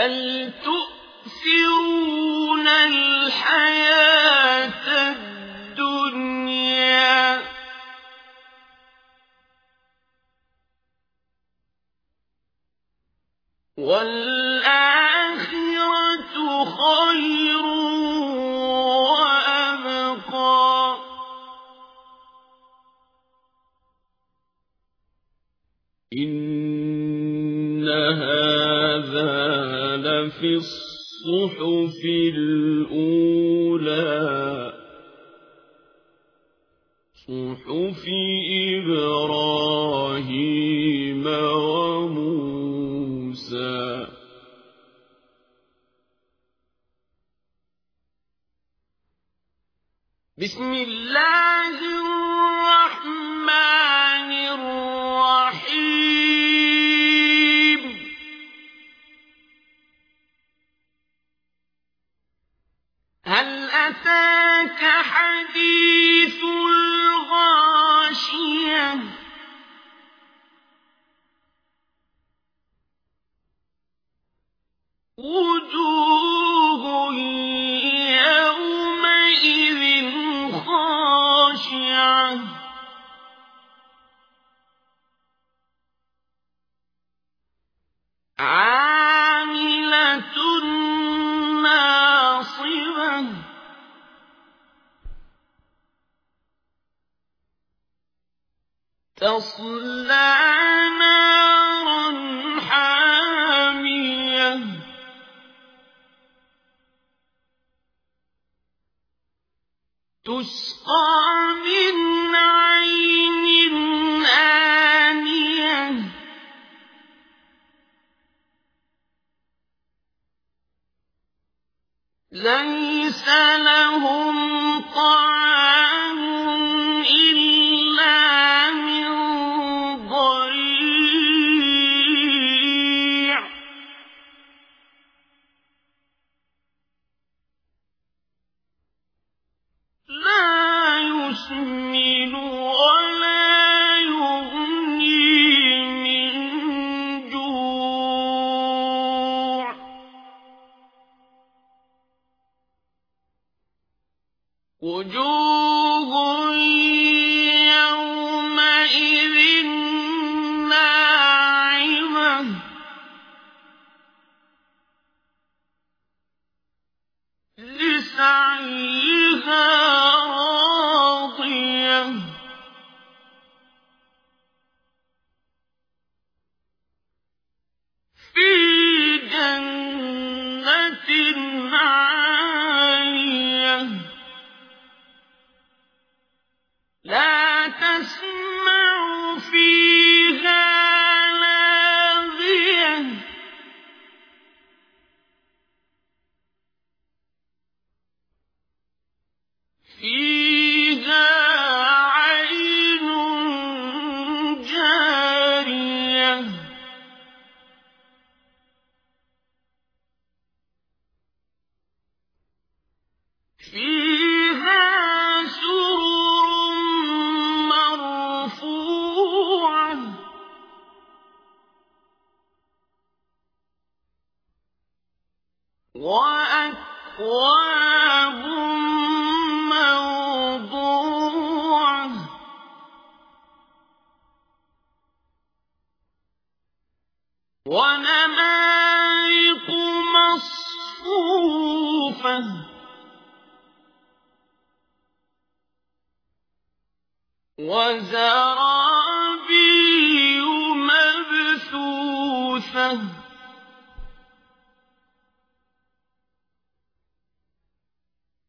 بل تؤثرون الحياة الدنيا والآخرة خير وأبقى إن هذا لفي الصحف الأولى. صحف إبراهيم وموسى. بسم الله أتاك حديث تصلى نارا حامية. تسقى من عين آنية. ليس لهم طعام وجوه وأكواب موضوعة. ونمارق مصفوفة. وزرابي مبثوثة.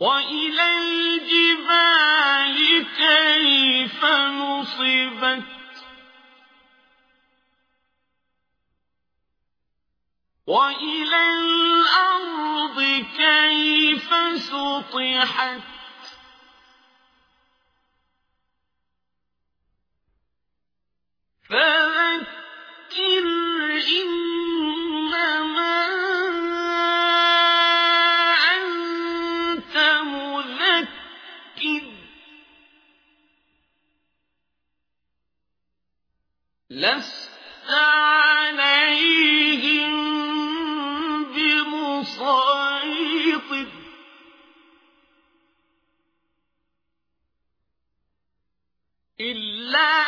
وإلى الجبال كيف نصبت؟ وإلى الأرض كيف سطحت؟ لست عليهم بمسيطر. إلا